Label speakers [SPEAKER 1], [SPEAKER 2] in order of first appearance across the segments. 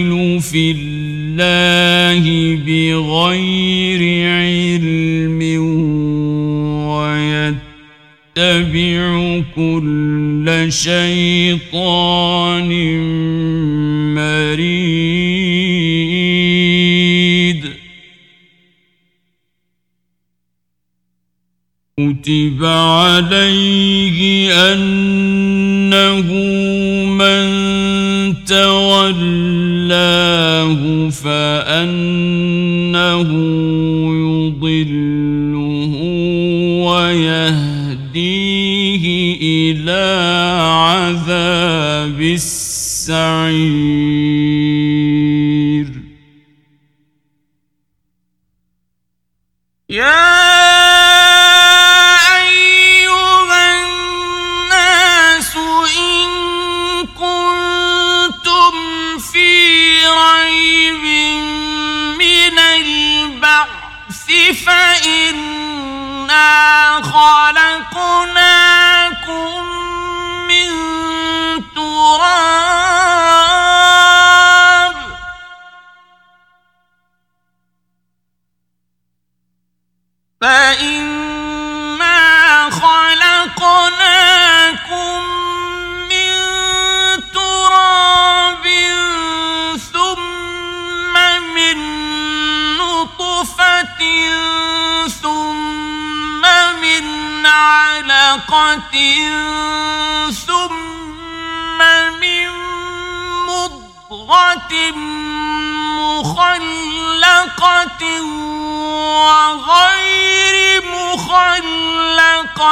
[SPEAKER 1] يضل في الله بغير علم ويتبع كل شيطان مريد كتب عليه أنه من تولى له فأنه يضله ويهديه إلى عذاب السعير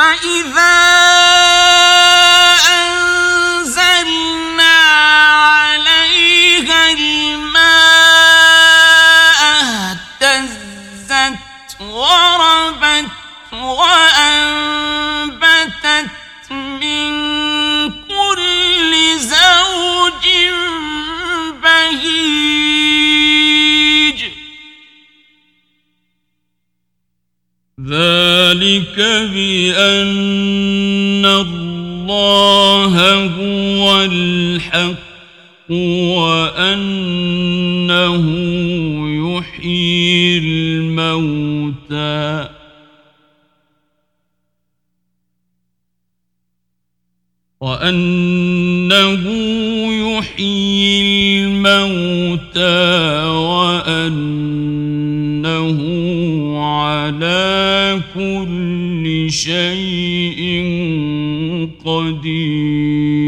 [SPEAKER 2] فَإِذَا
[SPEAKER 1] ذلك بأن الله هو الحق وأنه يحيي الموتى. وأنه يحيي الموتى وأنه كل شيء قدير.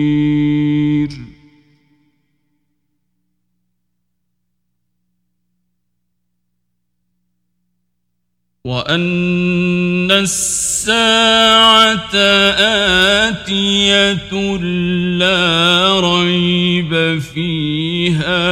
[SPEAKER 1] وأن الساعة آتية لا ريب فيها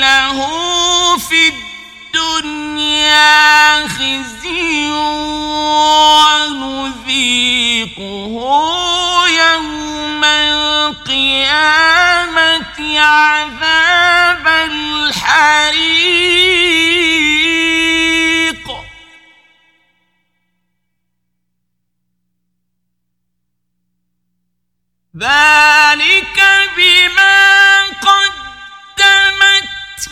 [SPEAKER 2] له في الدنيا خزي ونذيقه يوم القيامة عذاب الحريق. ذلك بما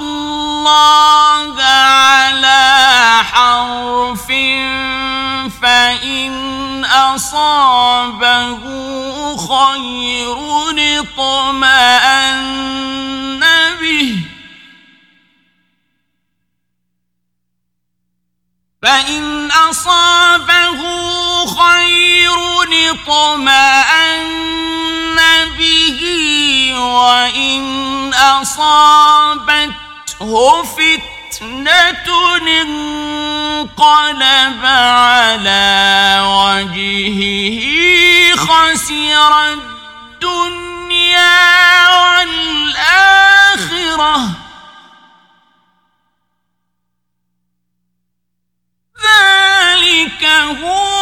[SPEAKER 2] الله على حرف فإن أصابه خير اطمأن به فإن أصابه خير اطمأن به وإن أصابته فتنة انقلب على وجهه خسر الدنيا والآخرة. ذلك هو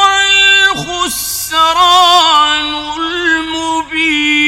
[SPEAKER 2] الخسران المبين.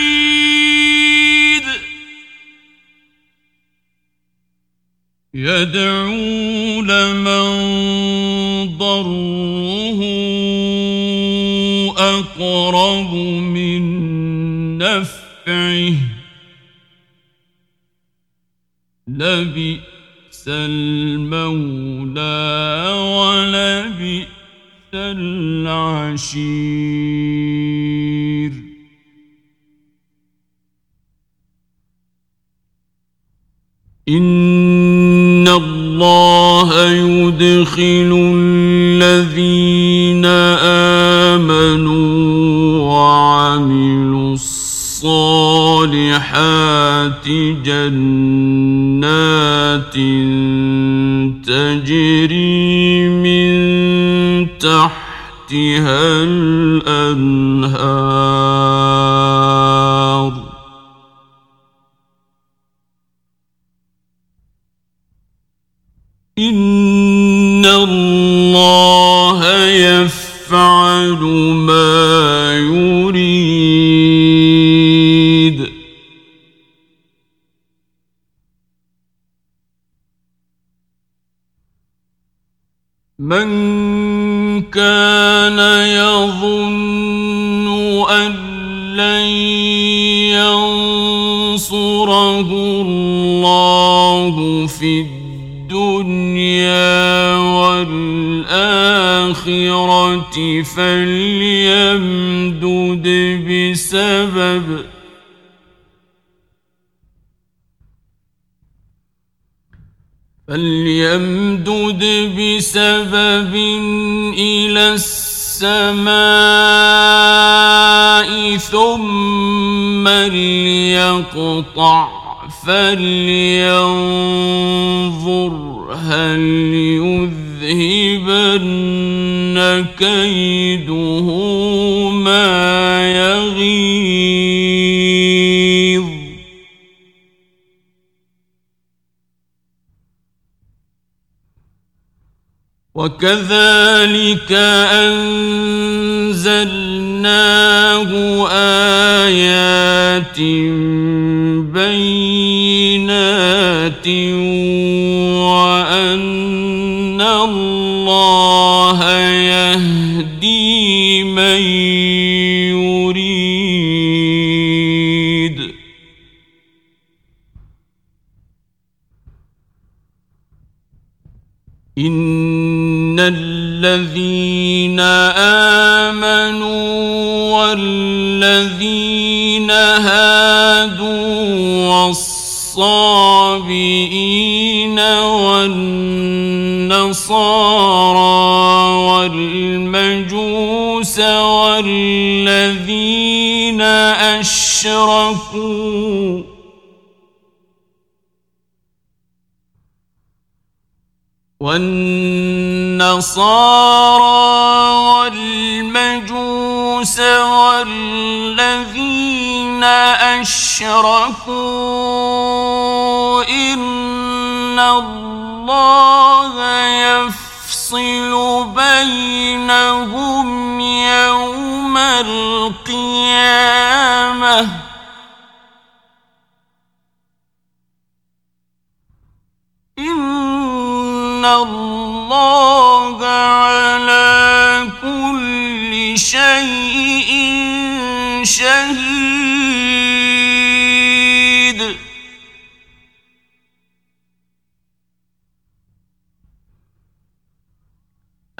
[SPEAKER 2] يدعو
[SPEAKER 1] لمن ضره أقرب من نفعه لبئس المولى ولبئس العشير إن يدخل الذين آمنوا وعملوا الصالحات جنات تجري من تحتها فليمدد بسبب فليمدد بسبب إلى السماء ثم ليقطع فلينظر هل كيده ما يغيظ. وكذلك أنزلناه آيات بينات يهدي من يريد. إن الذين آمنوا والذين هادوا والصابئين والنصارى والمجوس والذين أشركوا. والنصارى والمجوس والذين أشركوا. إن الله يفعل يفصل بينهم يوم القيامة. إن الله على كل شيء شهيد.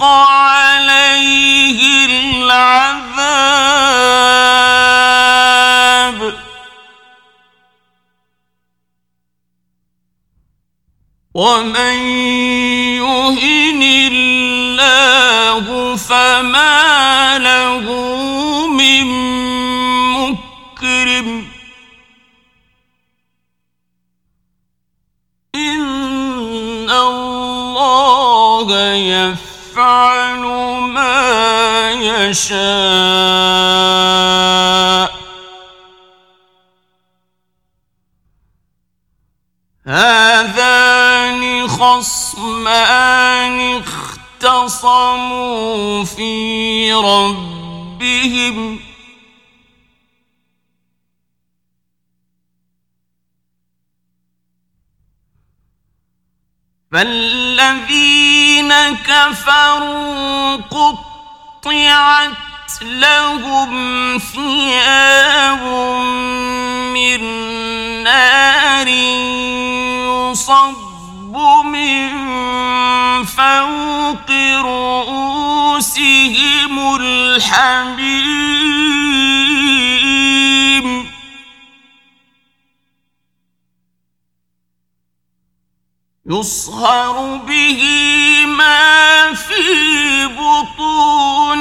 [SPEAKER 1] عليه العذاب ومن يهن الله فما له من مكرم إن الله يفعل يفعل ما يشاء. هذان خصمان اختصموا في ربهم. فالذين كفروا قطعت لهم ثياب من نار يصب من فوق رؤوسهم الحميم يصهر به ما في بطونهم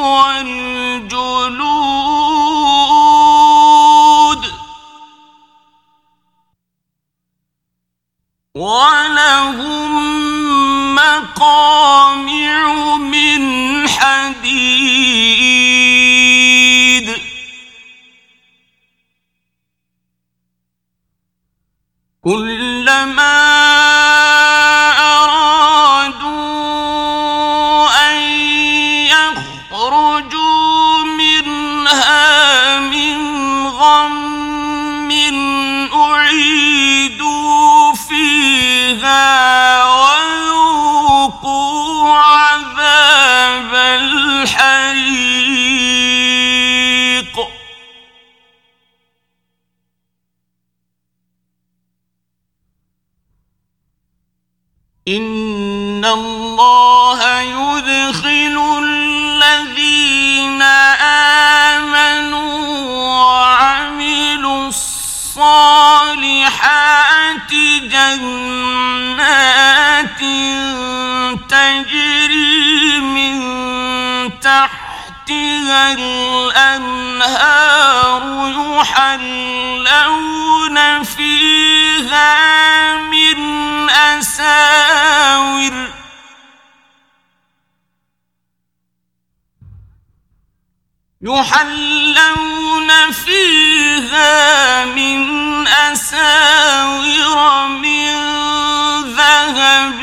[SPEAKER 1] والجلود ولهم مقامع من حديد كلما تحتها الانهار يحلون فيها من أساور. يحلون فيها من أساور من ذهب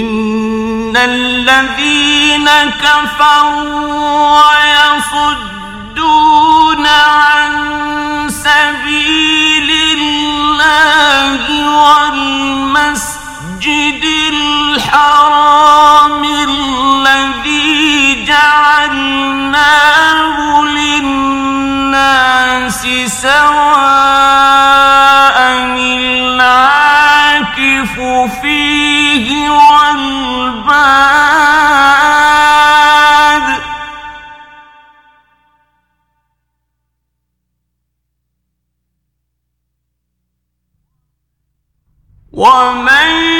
[SPEAKER 1] إن الذين كفروا ويصدون عن سبيل الله والمسجد الحرام الذي جعلناه للناس سواء العاكف والباد. ومن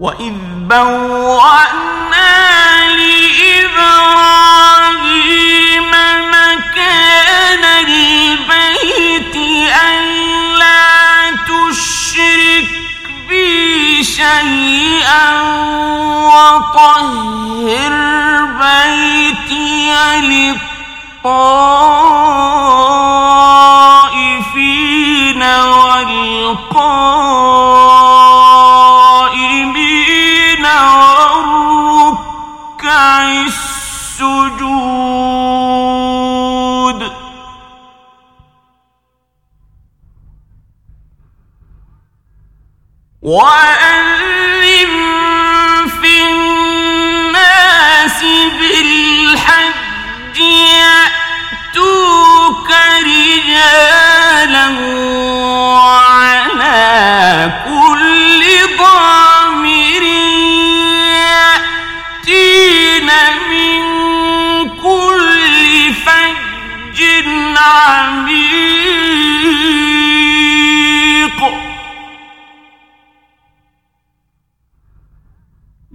[SPEAKER 1] وَإِذْ بَوَّأْنَا لِإِبْرَاهِيمَ مَكَانَ الْبَيْتِ أَلَّا تُشْرِكْ بِي شَيْئًا وَطَهِّرْ بَيْتِيَ لِلطَّائِفِينَ وَالْقَائِمِينَ السجود. وأن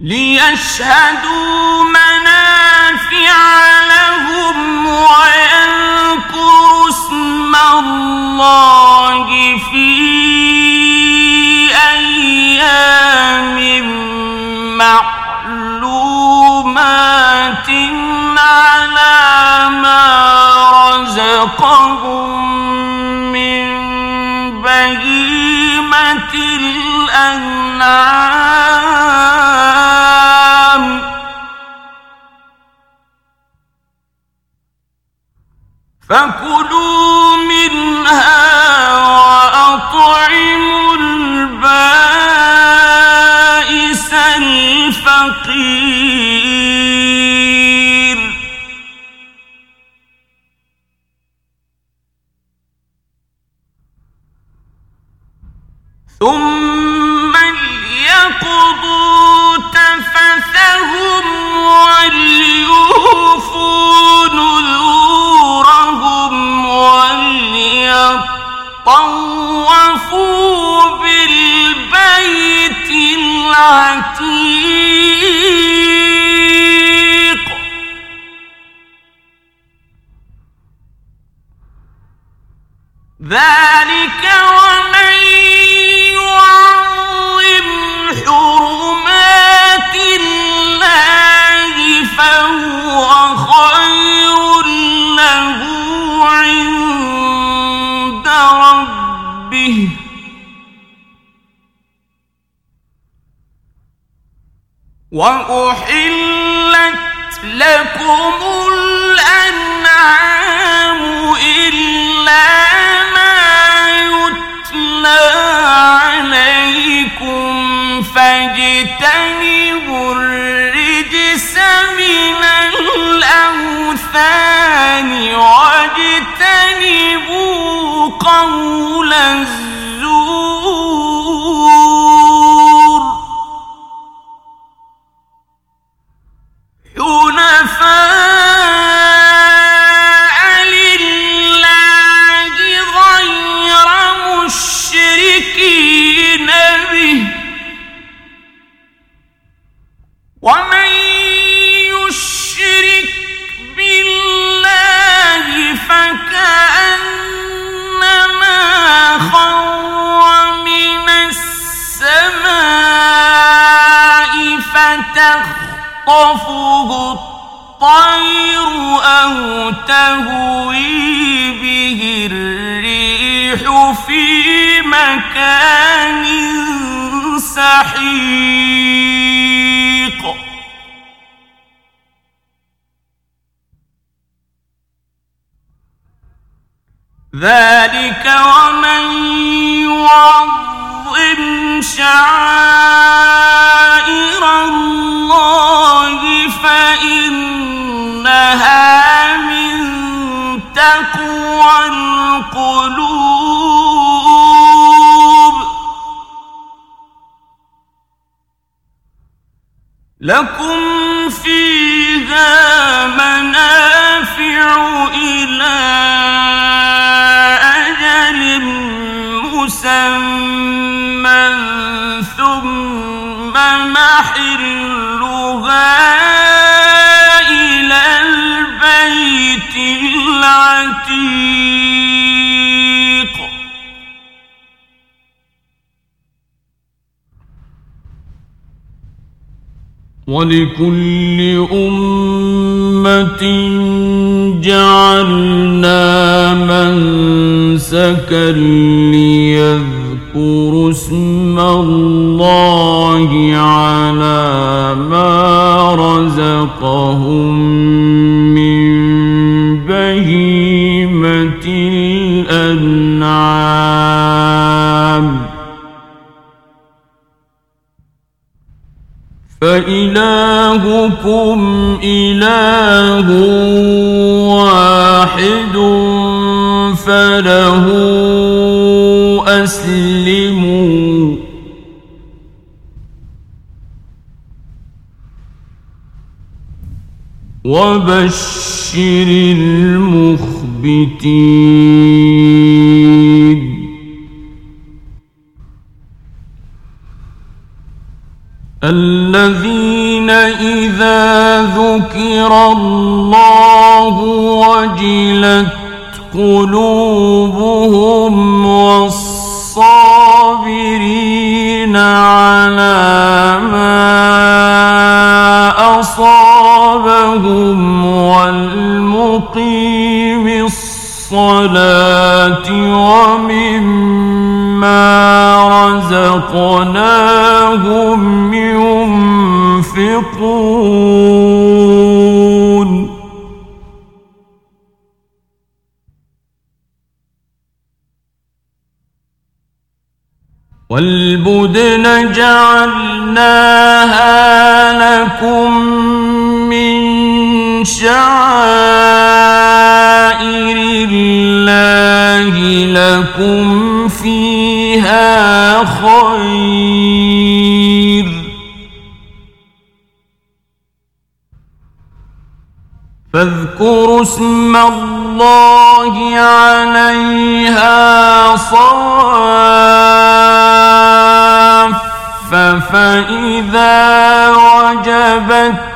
[SPEAKER 1] لِيَشْهَدُوا مَنَافِعَ لَهُمْ وَيَذْكُرُوا اسْمَ اللَّهِ فِي أَيَّامٍ مَّعْلُومَاتٍ عَلَىٰ مَا رَزَقَهُم مِّن بَهِيمَةِ الْأَنْعَامِ فكلوا منها وأطعموا البائس الْفَقِيرَ الْعَتِيقِ ذَٰلِكَ وَمَن يُعَظِّمْ حُرُمَاتِ اللَّهِ فَهُوَ خَيْرٌ لَّهُ. وَأُحِلَّتْ لَكُمُ الْأَنْعَامُ إِلَّا مَا يُتْلَىٰ عَلَيْكُمْ ۖ فَاجْتَنِبُوا الرِّجْسَ مِنَ الْأَوْثَانِ وَاجْتَنِبُوا قَوْلَ فَتَخْطَفُهُ الطَّيْرُ أَوْ تَهْوِي بِهِ الرِّيحُ فِي مَكَانٍ سَحِيقٍ ذَٰلِكَ وَمَن يُعَظِّمْ شَعَائِرَ اللَّهِ فَإِنَّهَا مِن تَقْوَى الْقُلُوبِ. لَكُمْ فِيهَا مَنَافِعُ إِلَىٰ أَجَلٍ مُّسَمًّى ثُمَّ مَا
[SPEAKER 2] وَلِكُلِّ أُمَّةٍ جَعَلْنَا مَنْسَكًا ليذكروا اسْمَ اللَّهِ عَلَى مَا رَزَقَهُمْ فإلهكم إله واحد فله أسلموا. وبشر المخبتين. الذين إذا ذكر الله وجلت قلوبهم والصابرين على ما أصابهم والمقيم الصلاة ومما رزقناهم ينفقون. والبدن جعلناها لكم من شعائر شعائر الله لكم فيها خير. فاذكروا اسم الله عليها صواف فإذا وجبت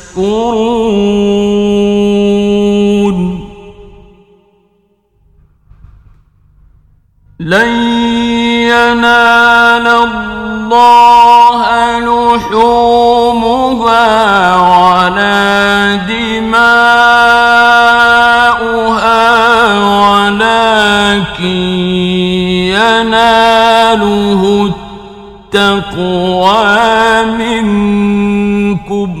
[SPEAKER 2] تشكرون لن ينال الله لحومها ولا دماؤها ولكن يناله التقوى منكم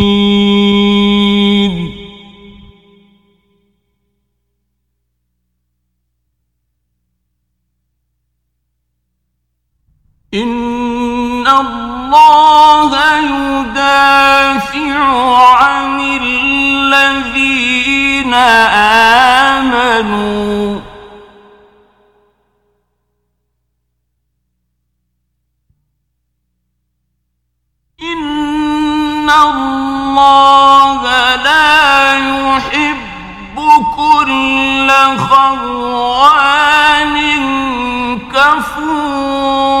[SPEAKER 2] إن الله يدافع عن الذين آمنوا. إن الله لا يحب كل خوان كفور.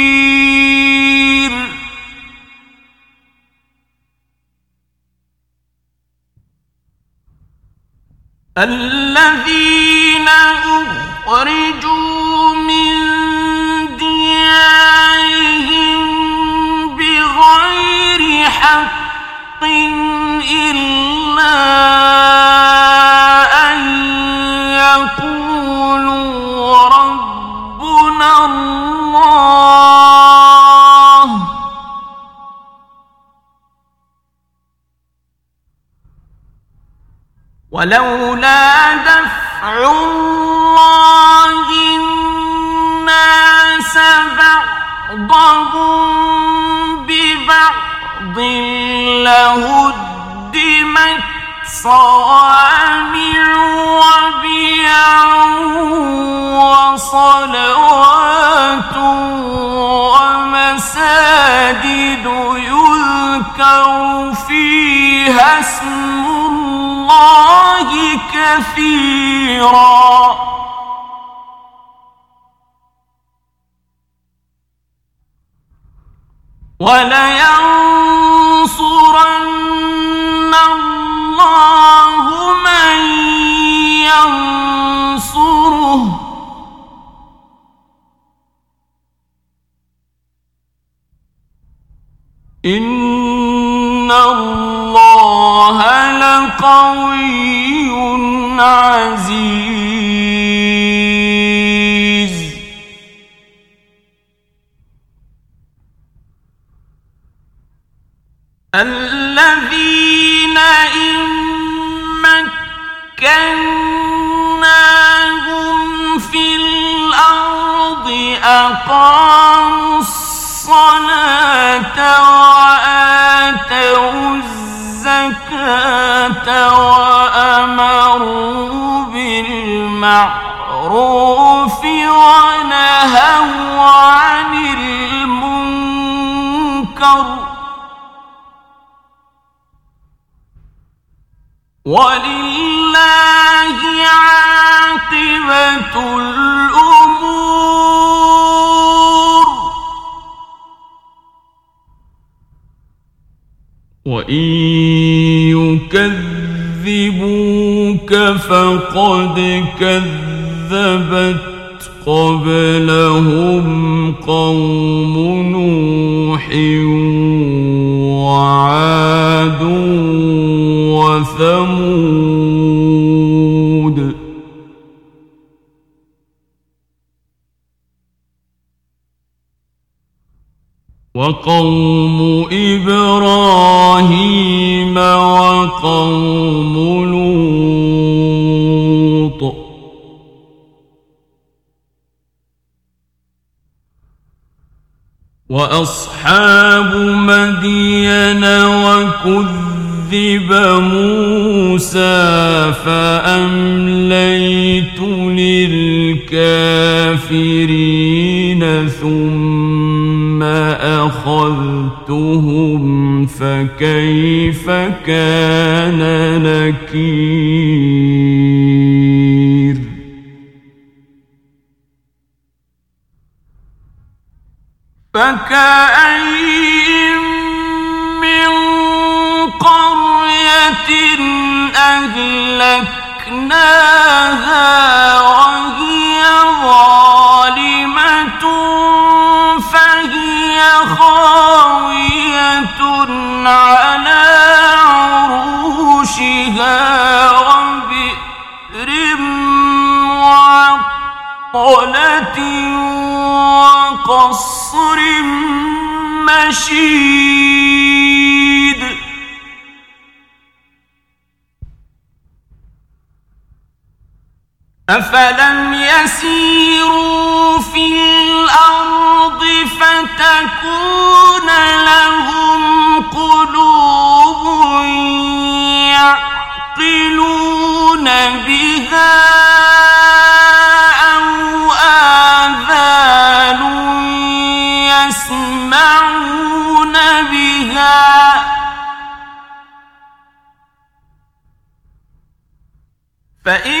[SPEAKER 2] الذين أخرجوا من ديارهم بغير حق إلا ولولا دفع الله الناس بعضهم ببعض لهدمت صوامع وبيع وصلوات ومساجد يذكر فيها اسم الله كثيرا. ولينصرن الله من ينصره. إن الله لقوي عزيز. الذين إن مكناهم في الأرض أقاموا يكذبوك فقد كذبت قبلهم قوم نوح وعاد وثمود وقوم إبراهيم وقوم لوط. وأصحاب مدين وكذب موسى فأمليت للكافرين أخذتهم فكيف كان نكير فكأين من قرية أهلكناها وهي ظالمة خاوية على عروشها وبئر معطلة وقصر مشيد أفلم يسيروا في الأرض فتكون لهم قلوب يعقلون بها أو آذان يسمعون بها فإنها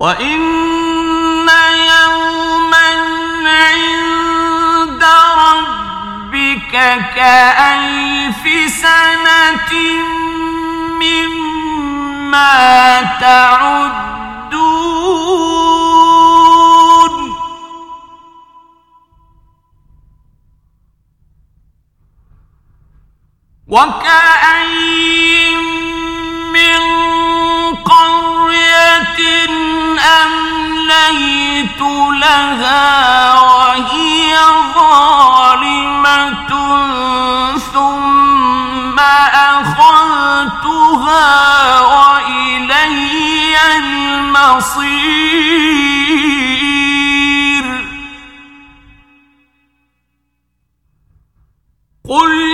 [SPEAKER 2] وإن يوما كألف سنة مما تعدون وكأي من قرية أمليت لها وهي ظالمة ثم أخذتها وإلي المصير قل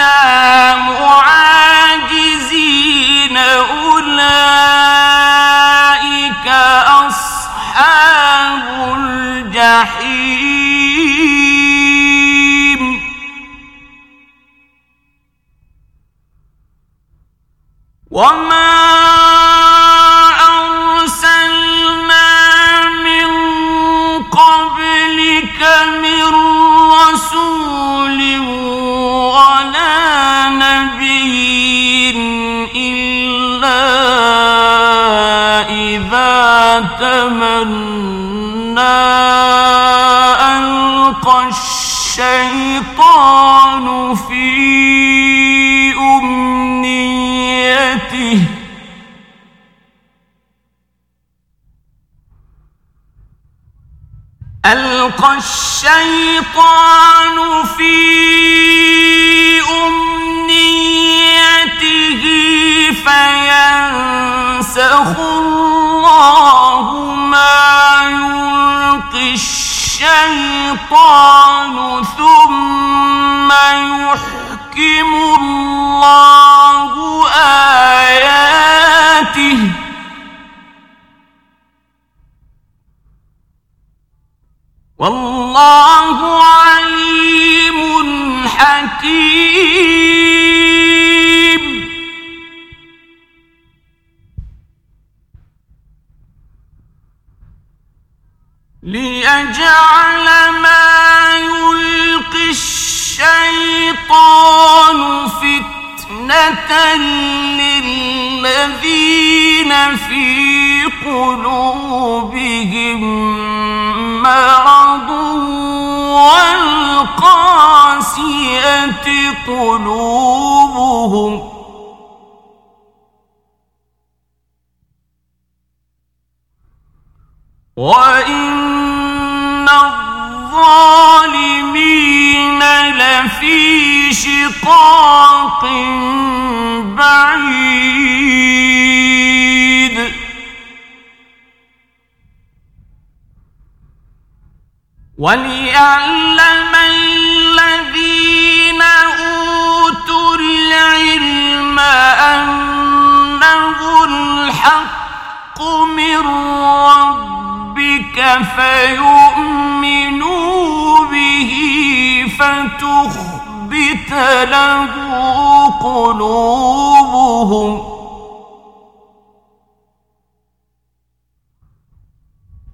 [SPEAKER 2] آياتنا الشيطان ثم يحكم الله آياته. والله عليم حكيم. للذين في قلوبهم مرض والقاسية قلوبهم وإن الظالمين لفي شقاق بعيد وليعلم الذين أوتوا العلم أنه الحق من ربك فيؤمنوا به فتخبت له قلوبهم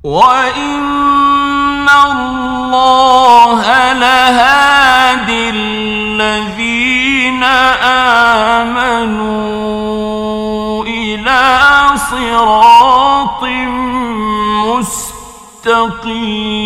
[SPEAKER 2] وإن الله لهادي الذين آمنوا إلى صراط مستقيم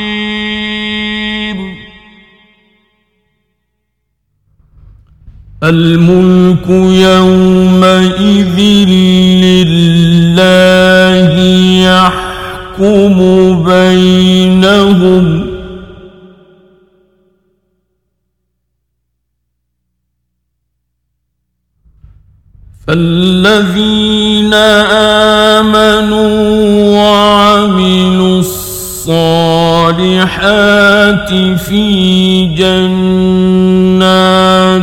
[SPEAKER 1] الملك يومئذ لله يحكم بينهم. فالذين آمنوا وعملوا الصالحات في جنات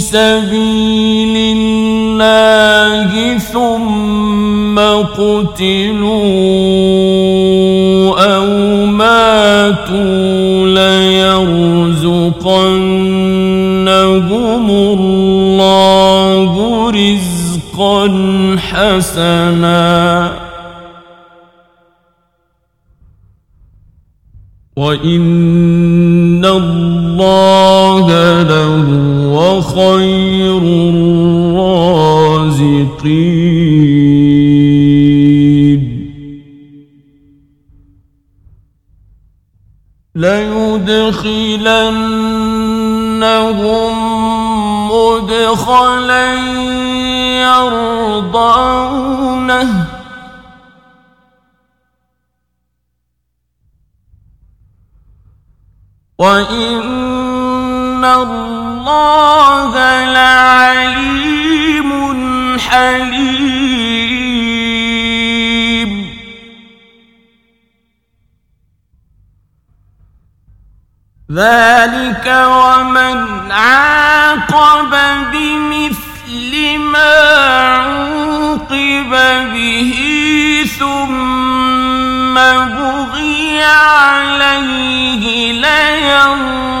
[SPEAKER 1] سبيل الله ثم قتلوا أو ماتوا ليرزقنهم الله رزقا حسنا. وإن خير الرازقين. ليدخلنهم مدخلا يرضونه. وإن الله الله لعليم حليم ذلك ومن عاقب بمثل ما عوقب به ثم بغي عليه لينصرنه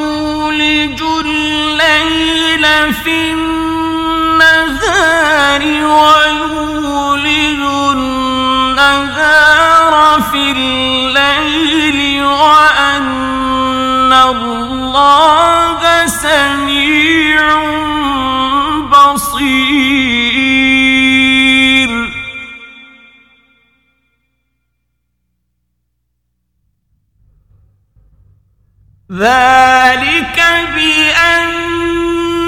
[SPEAKER 1] في النهار ويولج النهار في الليل وأن الله سميع بصير. ذلك بأن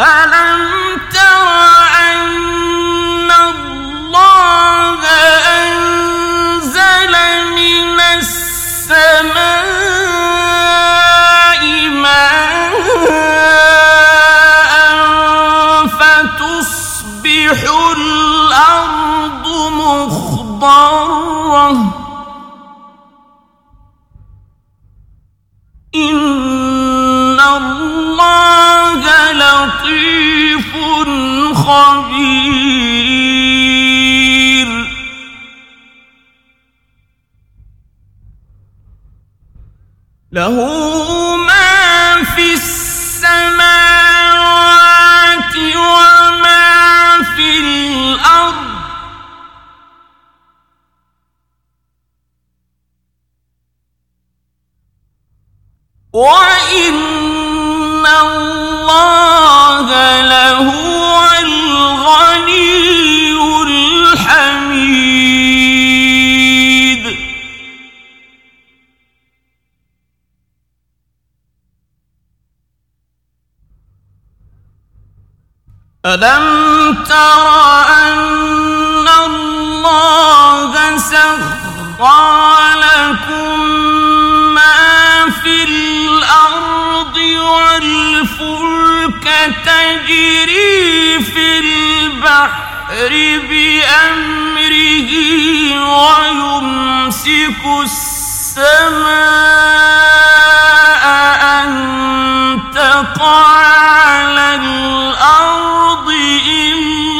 [SPEAKER 1] ألم خبير. له أَلَمْ تَرَ أَنَّ اللَّهَ سَخَّرَ تجري في البحر بأمره ويمسك السماء أن تقع على الأرض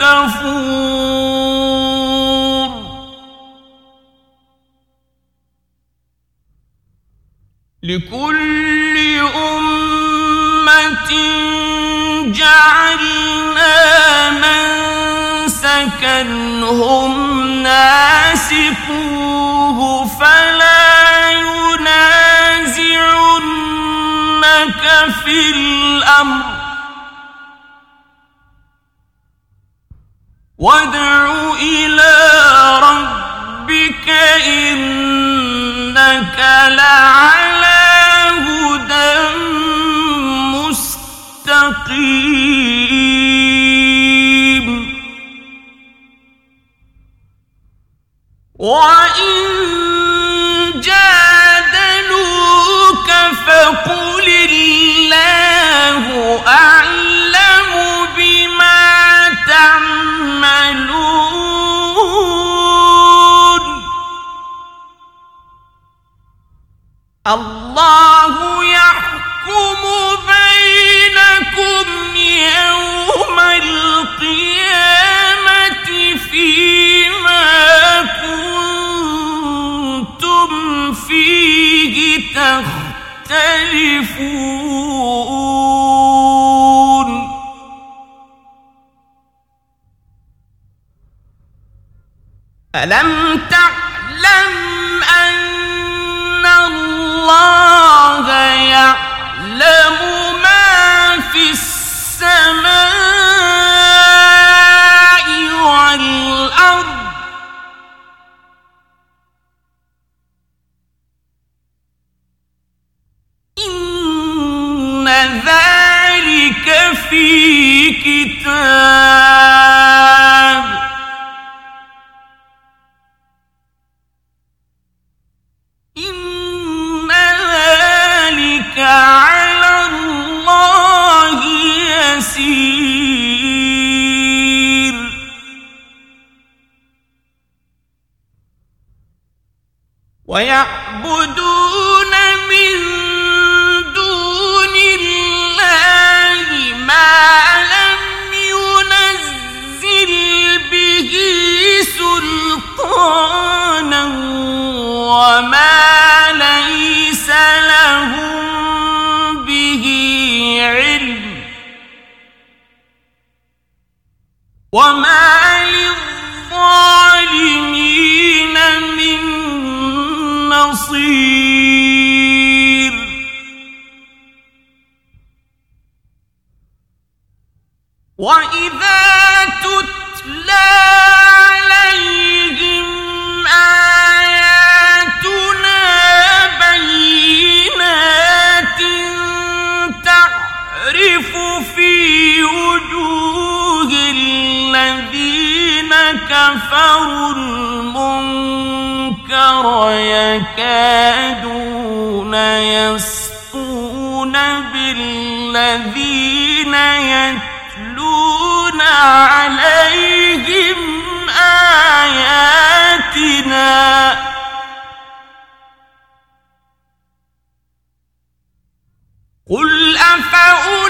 [SPEAKER 1] كفور لكل أمة جعلنا منسكا هم ناسكوه فلا ينازعنك في الأمر وادع إلى ربك إنك لعلى هدى مستقيم. وإن جادلوك فقل الله أعلم الله يحكم بينكم يوم القيامة فيما كنتم فيه تختلفون ألم تعلم الله يعلم ما في السماء ويعبدون من دون الله ما لم ينزل به سلطانا وما ليس لهم به علم
[SPEAKER 2] وما للظالمين نصير وإذا تتلى عليهم آياتنا بينات تعرف في وجوه الذين كفروا المنكر يكادون يسطون بالذين يتلون عليهم آياتنا قل أفأنبئكم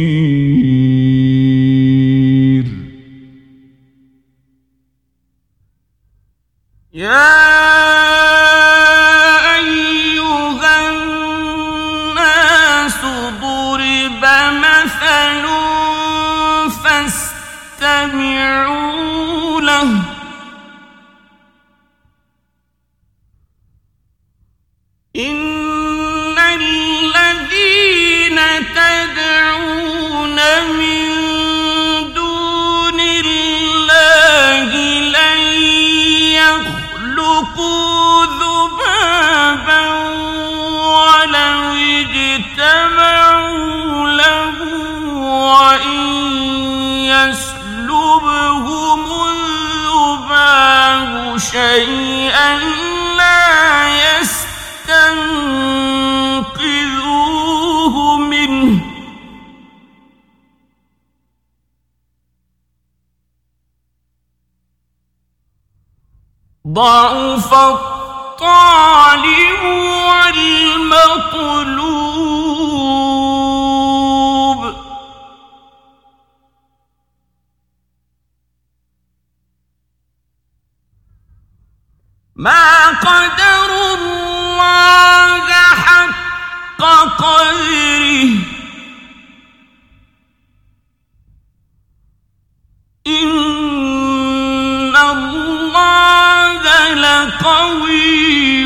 [SPEAKER 2] لقوي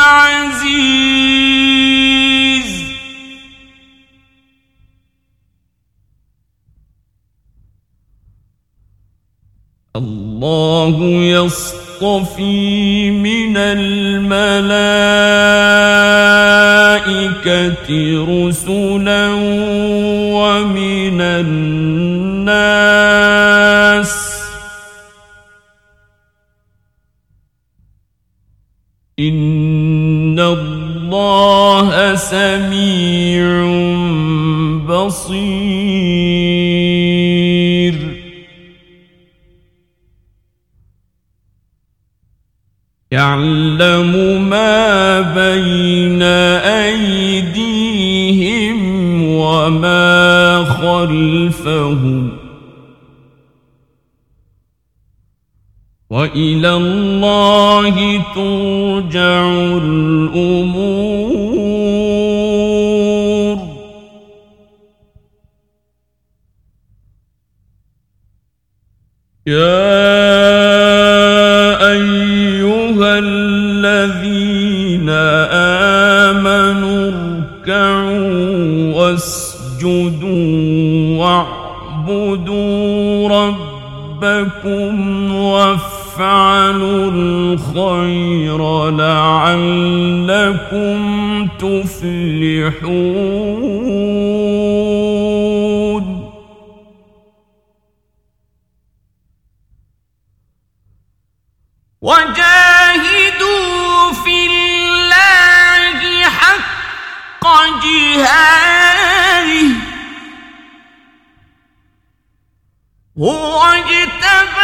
[SPEAKER 2] عزيز.
[SPEAKER 1] الله يصطفي من الملائكة رسلا ومن الناس. سميع بصير. يعلم ما بين أيديهم وما خلفهم. وإلى الله ترجع الأمور.
[SPEAKER 2] هو